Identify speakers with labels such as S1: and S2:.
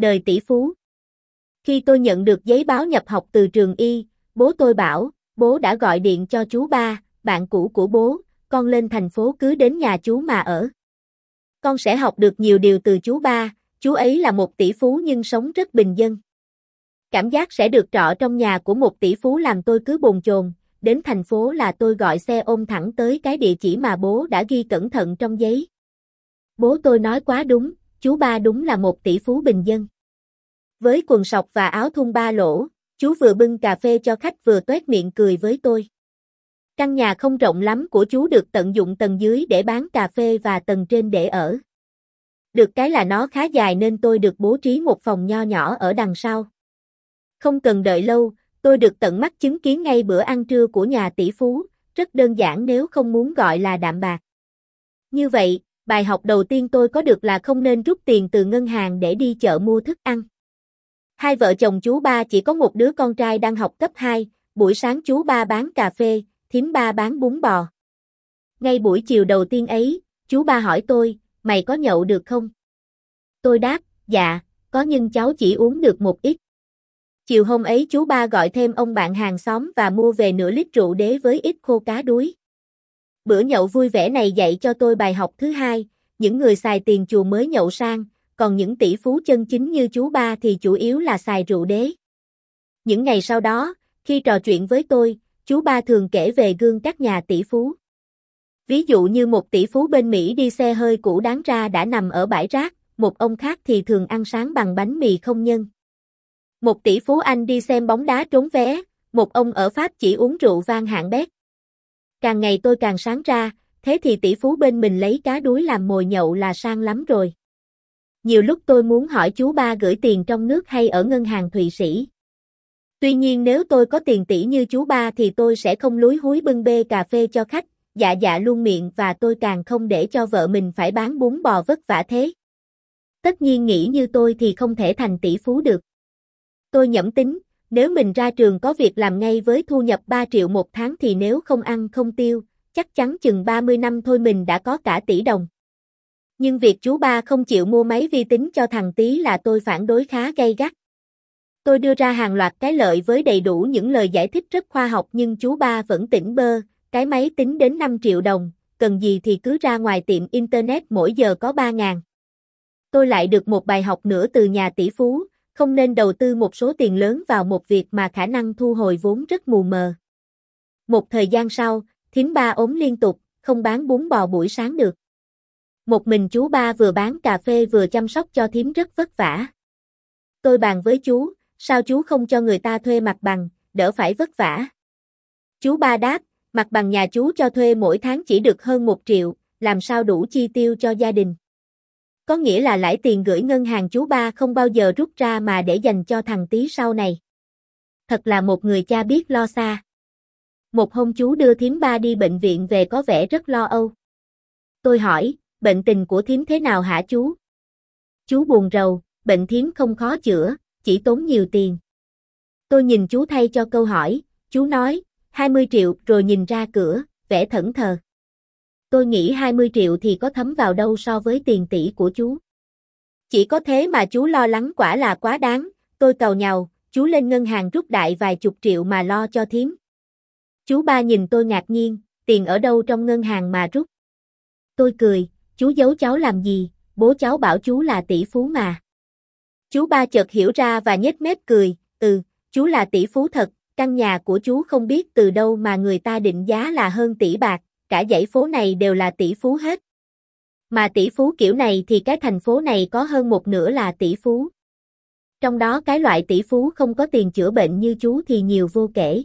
S1: đời tỷ phú. Khi tôi nhận được giấy báo nhập học từ trường y, bố tôi bảo, bố đã gọi điện cho chú ba, bạn cũ của bố, con lên thành phố cứ đến nhà chú mà ở. Con sẽ học được nhiều điều từ chú ba, chú ấy là một tỷ phú nhưng sống rất bình dân. Cảm giác sẽ được trọ trong nhà của một tỷ phú làm tôi cứ bồn chồn, đến thành phố là tôi gọi xe ôm thẳng tới cái địa chỉ mà bố đã ghi cẩn thận trong giấy. Bố tôi nói quá đúng, chú ba đúng là một tỷ phú bình dân. Với quần sọc và áo thun ba lỗ, chú vừa bưng cà phê cho khách vừa tuét miệng cười với tôi. Căn nhà không rộng lắm của chú được tận dụng tầng dưới để bán cà phê và tầng trên để ở. Được cái là nó khá dài nên tôi được bố trí một phòng nho nhỏ ở đằng sau. Không cần đợi lâu, tôi được tận mắt chứng kiến ngay bữa ăn trưa của nhà tỷ phú, rất đơn giản nếu không muốn gọi là đạm bạc. Như vậy, bài học đầu tiên tôi có được là không nên rút tiền từ ngân hàng để đi chợ mua thức ăn. Hai vợ chồng chú ba chỉ có một đứa con trai đang học cấp 2, buổi sáng chú ba bán cà phê, thím ba bán bún bò. Ngay buổi chiều đầu tiên ấy, chú ba hỏi tôi, mày có nhậu được không? Tôi đáp, dạ, có nhưng cháu chỉ uống được một ít. Chiều hôm ấy chú ba gọi thêm ông bạn hàng xóm và mua về nửa lít rượu đế với ít khô cá đuối. Bữa nhậu vui vẻ này dạy cho tôi bài học thứ hai, những người xài tiền chùa mới nhậu sang, còn những tỷ phú chân chính như chú ba thì chủ yếu là xài rượu đế. Những ngày sau đó, khi trò chuyện với tôi, chú ba thường kể về gương các nhà tỷ phú. Ví dụ như một tỷ phú bên Mỹ đi xe hơi cũ đáng ra đã nằm ở bãi rác, một ông khác thì thường ăn sáng bằng bánh mì không nhân. Một tỷ phú Anh đi xem bóng đá trốn vé, một ông ở Pháp chỉ uống rượu vang hạng bét. Càng ngày tôi càng sáng ra, thế thì tỷ phú bên mình lấy cá đuối làm mồi nhậu là sang lắm rồi. Nhiều lúc tôi muốn hỏi chú ba gửi tiền trong nước hay ở ngân hàng Thụy Sĩ. Tuy nhiên nếu tôi có tiền tỷ như chú ba thì tôi sẽ không lúi húi bưng bê cà phê cho khách, dạ dạ luôn miệng và tôi càng không để cho vợ mình phải bán bún bò vất vả thế. Tất nhiên nghĩ như tôi thì không thể thành tỷ phú được. Tôi nhẩm tính, nếu mình ra trường có việc làm ngay với thu nhập 3 triệu một tháng thì nếu không ăn không tiêu, chắc chắn chừng 30 năm thôi mình đã có cả tỷ đồng. Nhưng việc chú ba không chịu mua máy vi tính cho thằng tí là tôi phản đối khá gay gắt. Tôi đưa ra hàng loạt cái lợi với đầy đủ những lời giải thích rất khoa học nhưng chú ba vẫn tỉnh bơ, cái máy tính đến 5 triệu đồng, cần gì thì cứ ra ngoài tiệm Internet mỗi giờ có 3 ngàn. Tôi lại được một bài học nữa từ nhà tỷ phú, không nên đầu tư một số tiền lớn vào một việc mà khả năng thu hồi vốn rất mù mờ. Một thời gian sau, thím ba ốm liên tục, không bán bún bò buổi sáng được. Một mình chú ba vừa bán cà phê vừa chăm sóc cho thím rất vất vả. Tôi bàn với chú, sao chú không cho người ta thuê mặt bằng, đỡ phải vất vả. Chú ba đáp, mặt bằng nhà chú cho thuê mỗi tháng chỉ được hơn một triệu, làm sao đủ chi tiêu cho gia đình. Có nghĩa là lãi tiền gửi ngân hàng chú ba không bao giờ rút ra mà để dành cho thằng tí sau này. Thật là một người cha biết lo xa. Một hôm chú đưa thím ba đi bệnh viện về có vẻ rất lo âu. Tôi hỏi, bệnh tình của thím thế nào hả chú? Chú buồn rầu, bệnh thím không khó chữa, chỉ tốn nhiều tiền. Tôi nhìn chú thay cho câu hỏi, chú nói, 20 triệu rồi nhìn ra cửa, vẻ thẫn thờ. Tôi nghĩ 20 triệu thì có thấm vào đâu so với tiền tỷ của chú. Chỉ có thế mà chú lo lắng quả là quá đáng, tôi cầu nhau, chú lên ngân hàng rút đại vài chục triệu mà lo cho thím. Chú ba nhìn tôi ngạc nhiên, tiền ở đâu trong ngân hàng mà rút. Tôi cười, chú giấu cháu làm gì, bố cháu bảo chú là tỷ phú mà. Chú ba chợt hiểu ra và nhếch mép cười, ừ, chú là tỷ phú thật, căn nhà của chú không biết từ đâu mà người ta định giá là hơn tỷ bạc, cả dãy phố này đều là tỷ phú hết. Mà tỷ phú kiểu này thì cái thành phố này có hơn một nửa là tỷ phú. Trong đó cái loại tỷ phú không có tiền chữa bệnh như chú thì nhiều vô kể.